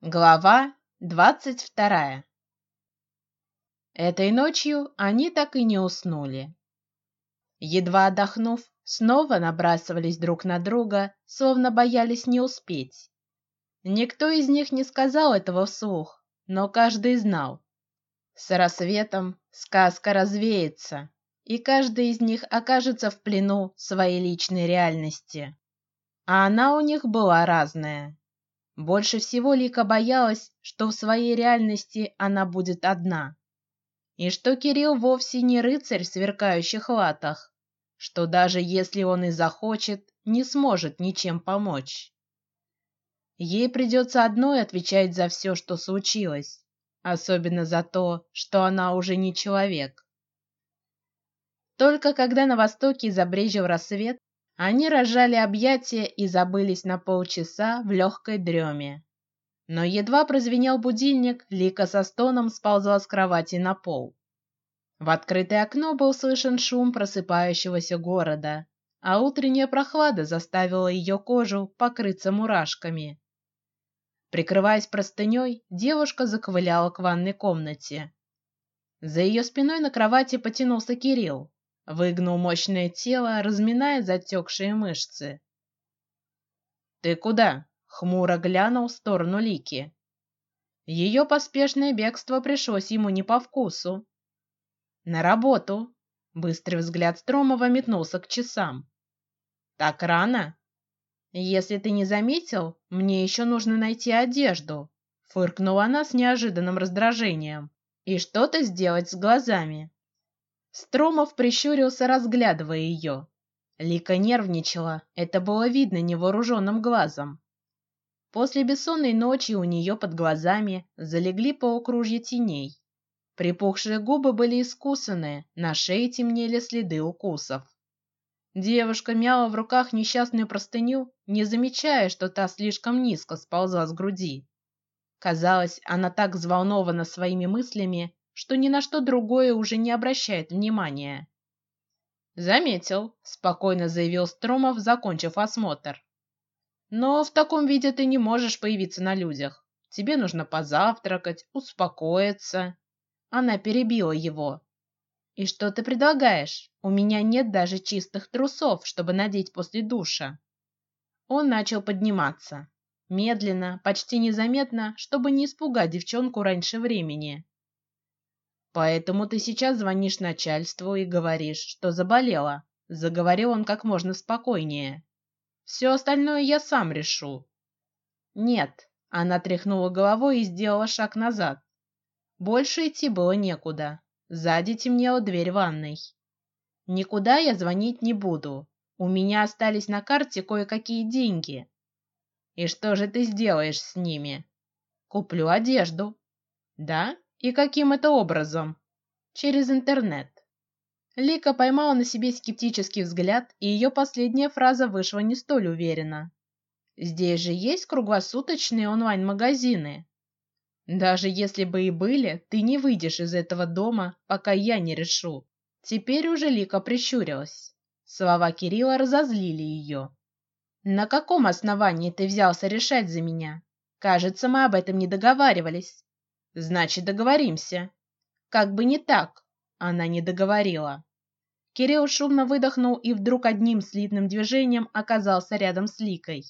Глава двадцать вторая. Этой ночью они так и не уснули. Едва отдохнув, снова набрасывались друг на друга, словно боялись не успеть. Никто из них не сказал этого вслух, но каждый знал. С рассветом сказка развеется, и каждый из них окажется в плену своей личной реальности. А она у них была разная. Больше всего Лика боялась, что в своей реальности она будет одна, и что Кирилл вовсе не рыцарь в сверкающих латах, что даже если он и захочет, не сможет ничем помочь. Ей придется одной отвечать за все, что случилось, особенно за то, что она уже не человек. Только когда на востоке забрежил рассвет, они разжали объятия и забылись на полчаса в легкой дреме. Но едва прозвенел будильник, Лика со стоном сползла с кровати на пол. В открытое окно был слышен шум просыпающегося города, а утренняя прохлада заставила ее кожу покрыться мурашками. Прикрываясь простыней, девушка заковыляла к ванной комнате. За ее спиной на кровати потянулся Кирилл, выгнул мощное тело, разминая затекшие мышцы. Ты куда? Хмуро глянул в сторону Лики. Ее поспешное бегство пришлось ему не по вкусу. На работу. Быстрый взгляд Стромова метнулся к часам. Так рано? Если ты не заметил, мне еще нужно найти одежду. Фыркнула она с неожиданным раздражением и что-то сделать с глазами. Стромов прищурился, разглядывая ее. Лика нервничала, это было видно невооруженным глазом. После бессонной ночи у нее под глазами залегли полукружья теней. Припухшие губы были искусаны, на шее темнели следы укусов. Девушка мяла в руках несчастную простыню, не замечая, что та слишком низко сползла с груди. Казалось, она так взволнована своими мыслями, что ни на что другое уже не обращает внимания. Заметил, спокойно заявил Стромов, закончив осмотр. Но в таком виде ты не можешь появиться на людях. Тебе нужно позавтракать, успокоиться. Она перебила его. И что ты предлагаешь? У меня нет даже чистых трусов, чтобы надеть после душа. Он начал подниматься, медленно, почти незаметно, чтобы не испугать девчонку раньше времени. Поэтому ты сейчас звонишь начальству и говоришь, что заболела. Заговорил он как можно спокойнее. Все остальное я сам решу. Нет, она тряхнула головой и сделала шаг назад. Больше идти было некуда. Сзади темнела дверь ванной. Никуда я звонить не буду. У меня остались на карте кое-какие деньги. И что же ты сделаешь с ними? Куплю одежду. Да? И каким это образом? Через интернет. Лика поймала на себе скептический взгляд, и ее последняя фраза вышла не столь уверенно. Здесь же есть круглосуточные онлайн-магазины. Даже если бы и были, ты не выйдешь из этого дома, пока я не решу. Теперь уже Лика прищурилась. Слова Кирилла разозлили ее. На каком основании ты взялся решать за меня? Кажется, мы об этом не договаривались. Значит, договоримся. Как бы не так, она не договорила. Кирилл шумно выдохнул и вдруг одним слитным движением оказался рядом с Ликой.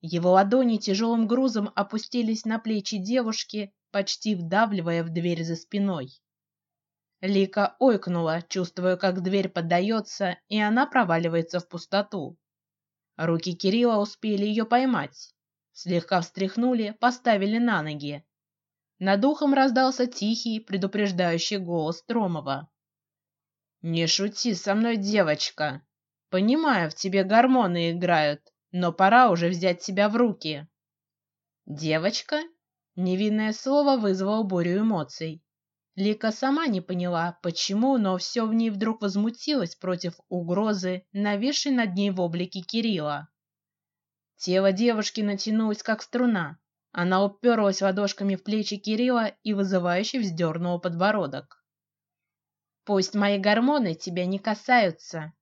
Его ладони тяжелым грузом опустились на плечи девушки, почти вдавливая в дверь за спиной. Лика ойкнула, чувствуя, как дверь поддается, и она проваливается в пустоту. Руки Кирилла успели ее поймать, слегка встряхнули, поставили на ноги. Над ухом раздался тихий, предупреждающий голос Тромова. Не шути со мной, девочка. Понимаю, в тебе гормоны играют, но пора уже взять себя в руки. Девочка? Невинное слово вызвало бурю эмоций. Лика сама не поняла, почему, но все в ней вдруг возмутилось против угрозы, нависшей над ней в облике Кирилла. Тело девушки натянулось как струна, она уперлась ладошками в плечи Кирилла и вызывающе вздернула подбородок. Пусть мои гормоны тебя не касаются,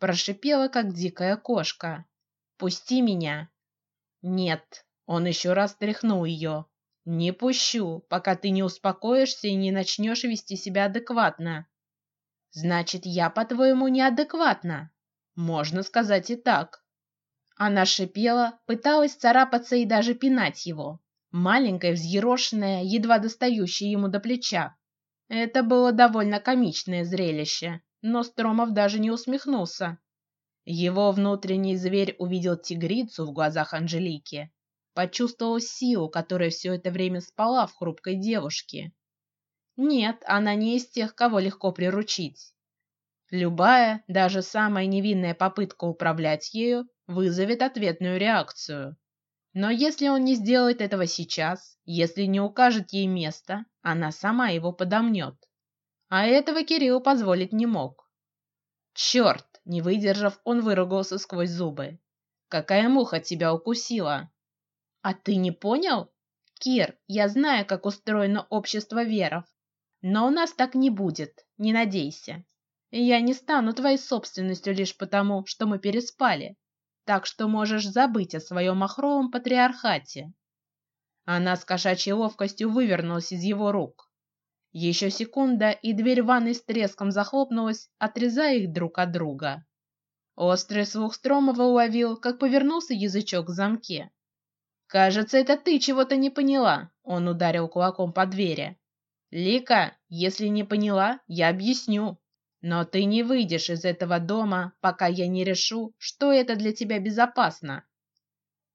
прошипела как дикая кошка. Пусти меня. Нет, Он еще раз тряхнул ее. Не пущу, пока ты не успокоишься и не начнешь вести себя адекватно. Значит, я по-твоему неадекватна? Можно сказать и так. Она шипела, пыталась царапаться и даже пинать его. Маленькая, взъерошенная, едва достающая ему до плеча. Это было довольно комичное зрелище, но Стромов даже не усмехнулся. Его внутренний зверь увидел тигрицу в глазах Анжелики, почувствовал силу, которая все это время спала в хрупкой девушке. Нет, она не из тех, кого легко приручить. Любая, даже самая невинная попытка управлять ею вызовет ответную реакцию. Но если он не сделает этого сейчас, если не укажет ей место, она сама его подомнет. А этого Кирилл позволить не мог. Черт! Не выдержав, он выругался сквозь зубы. Какая муха тебя укусила? А ты не понял, Кир? Я знаю, как устроено общество веров, но у нас так не будет. Не надейся. Я не стану твоей собственностью лишь потому, что мы переспали. Так что можешь забыть о своем махровом патриархате. Она с кошачьей ловкостью вывернулась из его рук. Еще секунда, и дверь ванной с треском захлопнулась, отрезая их друг от друга. Острый слух Стромова уловил, как повернулся язычок в замке. Кажется, это ты чего-то не поняла. Он ударил кулаком по двери. Лика, если не поняла, я объясню. Но ты не выйдешь из этого дома, пока я не решу, что это для тебя безопасно.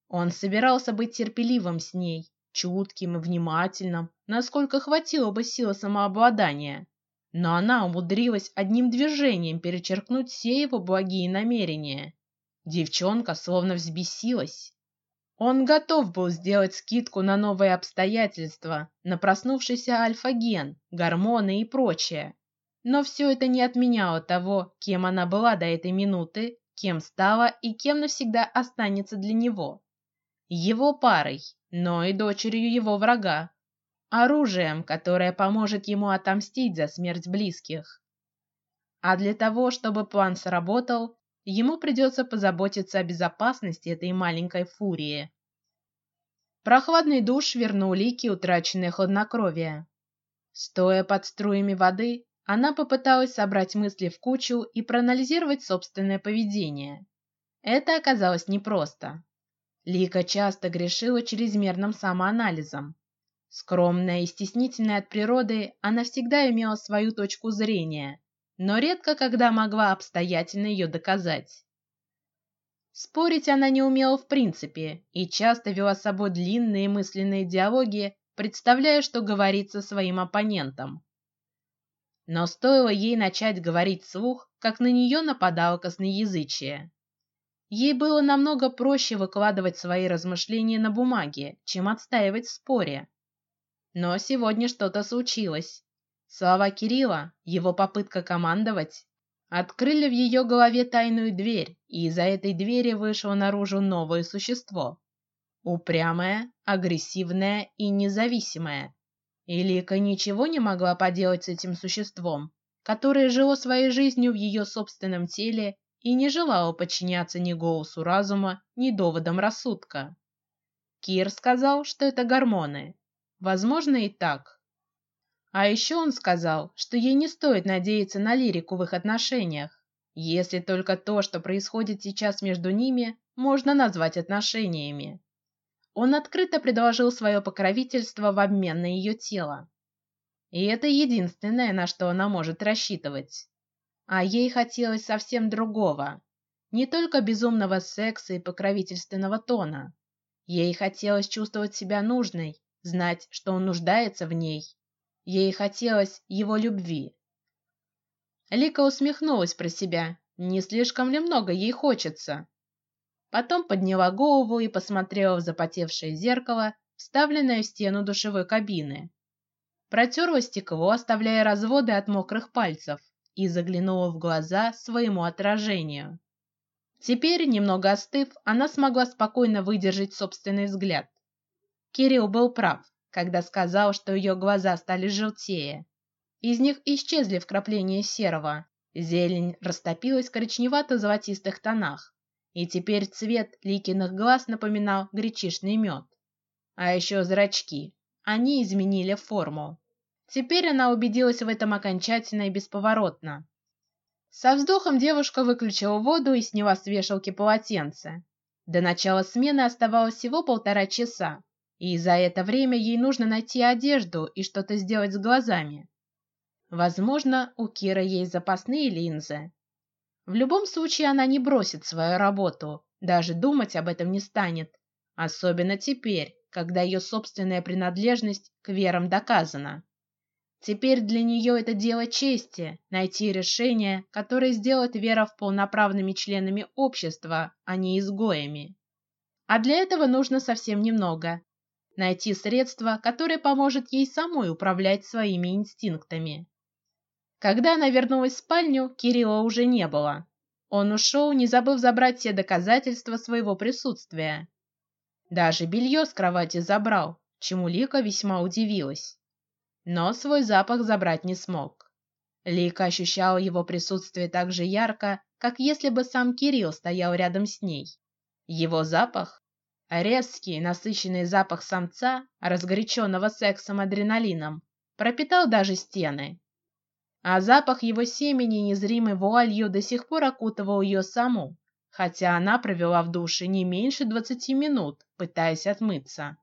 Он собирался быть терпеливым с ней, чутким и внимательным, насколько хватило бы силы самообладания. Но она умудрилась одним движением перечеркнуть все его благие намерения. Девчонка словно взбесилась. Он готов был сделать скидку на новые обстоятельства, на проснувшийся альфа-ген, гормоны и прочее. Но все это не отменяло того, кем она была до этой минуты, кем стала и кем навсегда останется для него. Его парой, но и дочерью его врага, оружием, которое поможет ему отомстить за смерть близких. А для того, чтобы план сработал, ему придется позаботиться о безопасности этой маленькой фурии. Прохладный душ вернул Лике утраченное хладнокровие. Стоя под струями воды, она попыталась собрать мысли в кучу и проанализировать собственное поведение. Это оказалось непросто. Лика часто грешила чрезмерным самоанализом. Скромная и стеснительная от природы, она всегда имела свою точку зрения, но редко когда могла обстоятельно ее доказать. Спорить она не умела в принципе и часто вела с собой длинные мысленные диалоги, представляя, что говорит со своим оппонентом. Но стоило ей начать говорить слух, как на нее нападало косноязычие. Ей было намного проще выкладывать свои размышления на бумаге, чем отстаивать в споре. Но сегодня что-то случилось. Слова Кирилла, его попытка командовать, открыли в ее голове тайную дверь, и из-за этой двери вышло наружу новое существо, упрямое, агрессивное и независимое. И ничего не могла поделать с этим существом, которое жило своей жизнью в ее собственном теле и не желала подчиняться ни голосу разума, ни доводам рассудка. Кир сказал, что это гормоны. Возможно и так. А еще он сказал, что ей не стоит надеяться на лирику в их отношениях, если только то, что происходит сейчас между ними, можно назвать отношениями. Он открыто предложил свое покровительство в обмен на ее тело, и это единственное, на что она может рассчитывать. А ей хотелось совсем другого, не только безумного секса и покровительственного тона. Ей хотелось чувствовать себя нужной, знать, что он нуждается в ней. Ей хотелось его любви. Лика усмехнулась про себя. Не слишком ли много ей хочется? Потом подняла голову и посмотрела в запотевшее зеркало, вставленное в стену душевой кабины. Протерла стекло, оставляя разводы от мокрых пальцев и заглянула в глаза своему отражению. Теперь, немного остыв, она смогла спокойно выдержать собственный взгляд. Кирилл был прав, когда сказал, что ее глаза стали желтее. Из них исчезли вкрапления серого, зелень растопилась в коричневато-золотистых тонах, и теперь цвет Ликиных глаз напоминал гречишный мед. А еще зрачки. Они изменили форму. Теперь она убедилась в этом окончательно и бесповоротно. Со вздохом девушка выключила воду и сняла с вешалки полотенце. До начала смены оставалось всего полтора часа, и за это время ей нужно найти одежду и что-то сделать с глазами. Возможно, у Кира есть запасные линзы. В любом случае она не бросит свою работу, даже думать об этом не станет, особенно теперь, когда ее собственная принадлежность к верам доказана. Теперь для нее это дело чести найти решение, которое сделает веров полноправными членами общества, а не изгоями. А для этого нужно совсем немного найти средство, которое поможет ей самой управлять своими инстинктами. Когда она вернулась в спальню, Кирилла уже не было. Он ушел, не забыв забрать все доказательства своего присутствия. Даже белье с кровати забрал, чему Лика весьма удивилась но свой запах забрать не смог. Лика ощущала его присутствие так же ярко, как если бы сам Кирилл стоял рядом с ней. Его запах, резкий, насыщенный запах самца, разгоряченного сексом адреналином, пропитал даже стены. А запах его семени незримой вуалью до сих пор окутывал ее саму, хотя она провела в душе не меньше двадцати минут, пытаясь отмыться.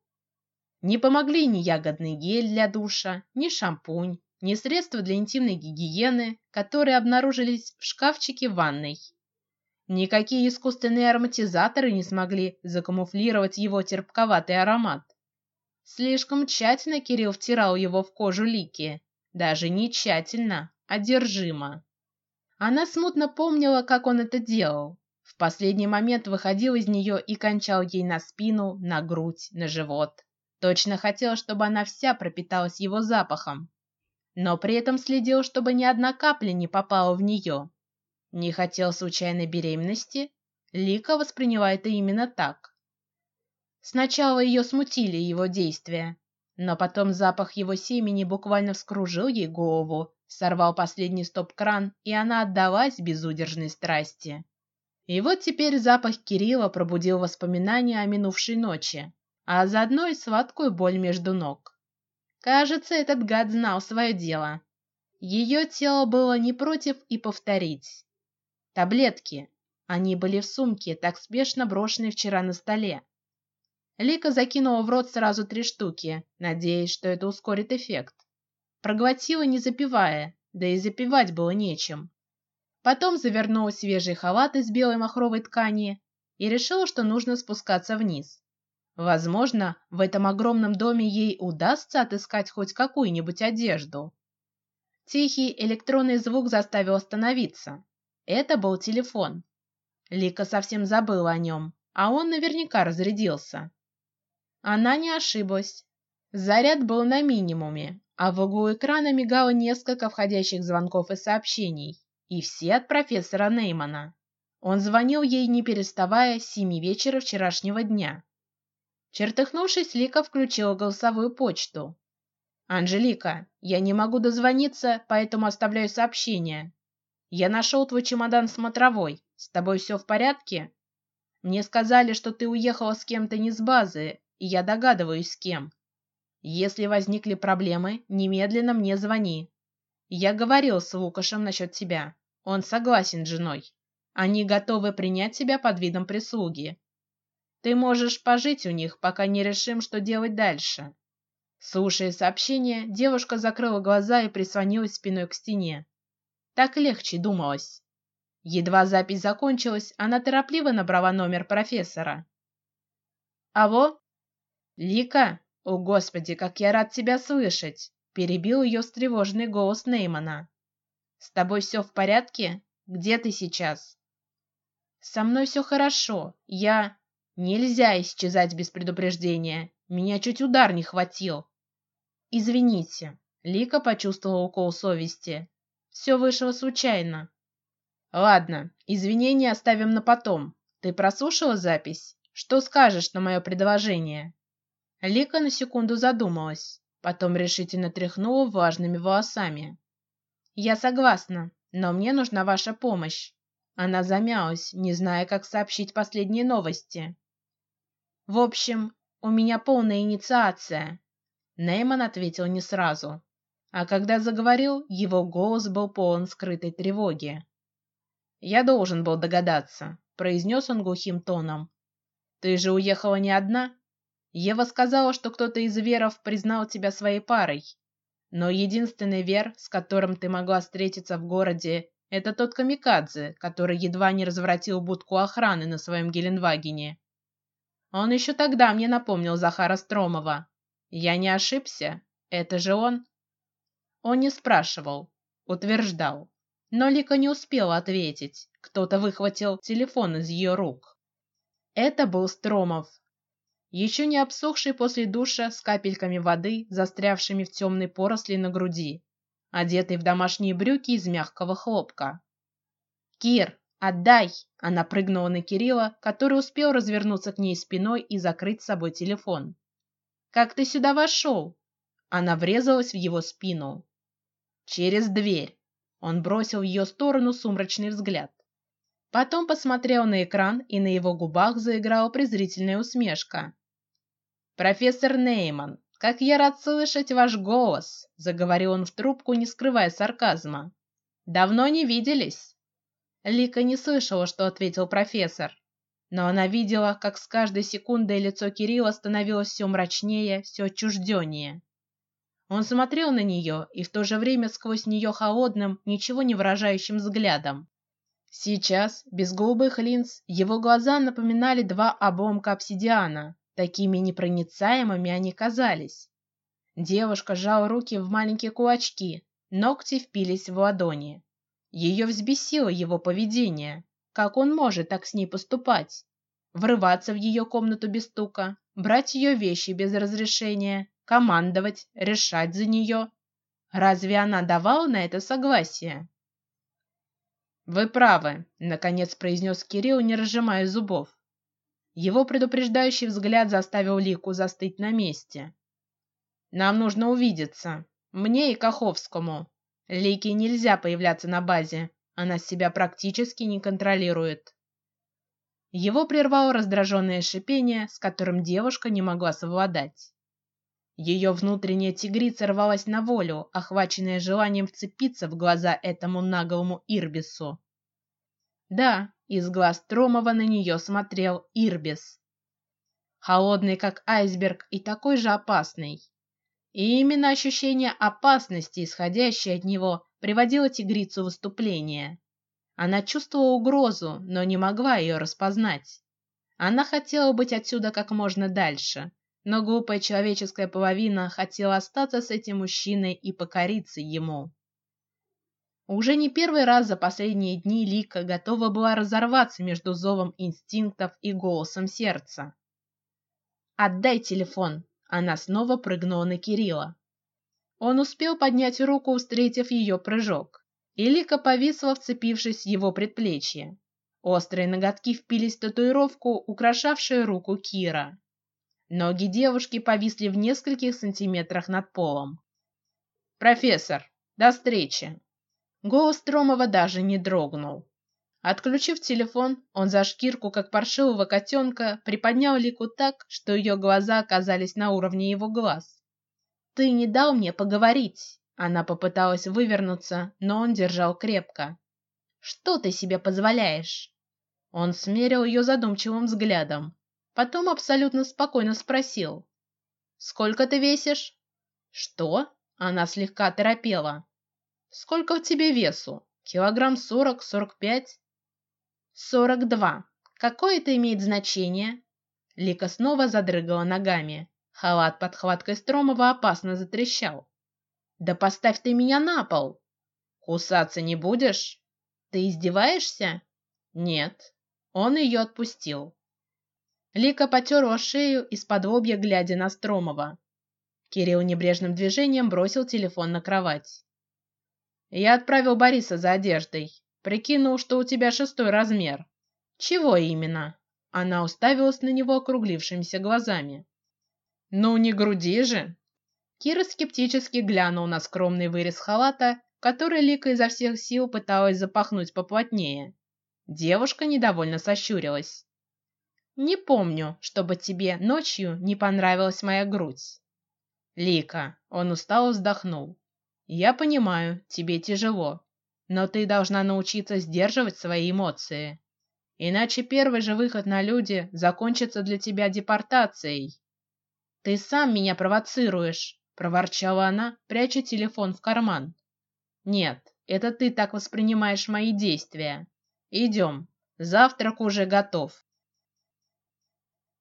Не помогли ни ягодный гель для душа, ни шампунь, ни средства для интимной гигиены, которые обнаружились в шкафчике ванной. Никакие искусственные ароматизаторы не смогли закамуфлировать его терпковатый аромат. Слишком тщательно Кирилл втирал его в кожу Лики, даже не тщательно, а держимо. Она смутно помнила, как он это делал. В последний момент выходил из нее и кончал ей на спину, на грудь, на живот. Точно хотел, чтобы она вся пропиталась его запахом, но при этом следил, чтобы ни одна капля не попала в нее. Не хотел случайной беременности. Лика восприняла это именно так. Сначала ее смутили его действия, но потом запах его семени буквально вскружил ей голову, сорвал последний стоп-кран, и она отдалась безудержной страсти. И вот теперь запах Кирилла пробудил воспоминания о минувшей ночи а заодно и сладкую боль между ног. Кажется, этот гад знал свое дело. Ее тело было не против и повторить. Таблетки. Они были в сумке, так спешно брошенной вчера на столе. Лика закинула в рот сразу три штуки, надеясь, что это ускорит эффект. Проглотила не запивая, да и запивать было нечем. Потом завернула свежий халат из белой махровой ткани и решила, что нужно спускаться вниз. Возможно, в этом огромном доме ей удастся отыскать хоть какую-нибудь одежду. Тихий электронный звук заставил остановиться. Это был телефон. Лика совсем забыла о нем, а он наверняка разрядился. Она не ошиблась. Заряд был на минимуме, а в углу экрана мигало несколько входящих звонков и сообщений, и все от профессора Неймана. Он звонил ей не переставая с семи вечера вчерашнего дня. Чертыхнувшись, Лика включила голосовую почту. Анжелика, я не могу дозвониться, поэтому оставляю сообщение. Я нашел твой чемодан смотровой. С тобой все в порядке? Мне сказали, что ты уехала с кем-то не с базы, и я догадываюсь с кем. Если возникли проблемы, немедленно мне звони. Я говорил с Лукашем насчет тебя. Он согласен с женой. Они готовы принять тебя под видом прислуги. Ты можешь пожить у них, пока не решим, что делать дальше. Слушая сообщение, девушка закрыла глаза и прислонилась спиной к стене. Так легче думалось. Едва запись закончилась, она торопливо набрала номер профессора. Алло, Лика, о господи, как я рад тебя слышать! Перебил ее встревоженный голос Неймана. С тобой все в порядке? Где ты сейчас? Со мной все хорошо. Я Нельзя исчезать без предупреждения. Меня чуть удар не хватил. Извините. Лика почувствовала укол совести. Все вышло случайно. Ладно, извинения оставим на потом. Ты прослушала запись? Что скажешь на мое предложение? Лика на секунду задумалась, потом решительно тряхнула влажными волосами. Я согласна, но мне нужна ваша помощь. Она замялась, не зная, как сообщить последние новости. В общем, У меня полная инициация. Нейман ответил не сразу, а когда заговорил, его голос был полон скрытой тревоги. Я должен был догадаться, произнес он глухим тоном. Ты же уехала не одна. Ева сказала, что кто-то из веров признал тебя своей парой, но единственный вер, с которым ты могла встретиться в городе, это тот камикадзе, который едва не развратил будку охраны на своем Геленвагене. Он еще тогда мне напомнил Захара Стромова. Я не ошибся. Это же он. Он не спрашивал, утверждал. Но Лика не успела ответить. Кто-то выхватил телефон из ее рук. Это был Стромов, еще не обсохший после душа с капельками воды, застрявшими в темной поросли на груди, одетый в домашние брюки из мягкого хлопка. Кир, отдай! Она прыгнула на Кирилла, который успел развернуться к ней спиной и закрыть с собой телефон. Как ты сюда вошел? Она врезалась в его спину. Через дверь. Он бросил в ее сторону сумрачный взгляд. Потом посмотрел на экран, и на его губах заиграла презрительная усмешка. Профессор Нейман, как я рад слышать ваш голос, заговорил он в трубку, не скрывая сарказма. Давно не виделись. Лика не слышала, что ответил профессор, но она видела, как с каждой секундой лицо Кирилла становилось все мрачнее, все отчужденнее. Он смотрел на нее и в то же время сквозь нее холодным, ничего не выражающим взглядом. Сейчас, без голубых линз, его глаза напоминали два обломка обсидиана, такими непроницаемыми они казались. Девушка сжала руки в маленькие кулачки, ногти впились в ладони. Ее взбесило его поведение. Как он может так с ней поступать? Врываться в ее комнату без стука, брать ее вещи без разрешения, командовать, решать за нее. Разве она давала на это согласие? Вы правы, наконец произнес Кирилл, не разжимая зубов. Его предупреждающий взгляд заставил Лику застыть на месте. Нам нужно увидеться, мне и Каховскому. Лике нельзя появляться на базе, она себя практически не контролирует. Его прервало раздраженное шипение, с которым девушка не могла совладать. Ее внутренняя тигрица рвалась на волю, охваченная желанием вцепиться в глаза этому наглому Ирбису. Да, из глаз Тромова на нее смотрел Ирбис, холодный как айсберг и такой же опасный. И именно ощущение опасности, исходящее от него, приводило тигрицу в выступление. Она чувствовала угрозу, но не могла ее распознать. Она хотела быть отсюда как можно дальше, но глупая человеческая половина хотела остаться с этим мужчиной и покориться ему. Уже не первый раз за последние дни Лика готова была разорваться между зовом инстинктов и голосом сердца. Отдай телефон. Она снова прыгнула на Кирилла. Он успел поднять руку, встретив ее прыжок, и Лика повисла, вцепившись в его предплечье. Острые ноготки впились в татуировку, украшавшую руку Кира. Ноги девушки повисли в нескольких сантиметрах над полом. Профессор, до встречи. Голос Тромова даже не дрогнул. Отключив телефон, он за шкирку, как паршивого котенка, приподнял Лику так, что ее глаза оказались на уровне его глаз. Ты не дал мне поговорить. Она попыталась вывернуться, но он держал крепко. Что ты себе позволяешь? Он смерил ее задумчивым взглядом. Потом абсолютно спокойно спросил: "Сколько ты весишь?" "Что?" Она слегка торопела. "Сколько в тебе весу? Килограмм сорок, сорок пять?" «Сорок два. Какое это имеет значение?» Лика снова задрыгала ногами. Халат под хваткой Стромова опасно затрещал. Да поставь ты меня на пол. Кусаться не будешь? Ты издеваешься? Нет. Он ее отпустил. Лика потерла шею из-под лобья, глядя на Стромова. Кирилл небрежным движением бросил телефон на кровать. Я отправил Бориса за одеждой. Прикинул, что у тебя шестой размер. Чего именно? Она уставилась на него округлившимися глазами. Ну не груди же. Кира скептически глянул на скромный вырез халата, который Лика изо всех сил пыталась запахнуть поплотнее. Девушка недовольно сощурилась. Не помню, чтобы тебе ночью не понравилась моя грудь. Лика, он устало вздохнул. Я понимаю, тебе тяжело, но ты должна научиться сдерживать свои эмоции, иначе первый же выход на люди закончится для тебя депортацией. Ты сам меня провоцируешь, проворчала она, пряча телефон в карман. Нет, это ты так воспринимаешь мои действия. Идем, завтрак уже готов.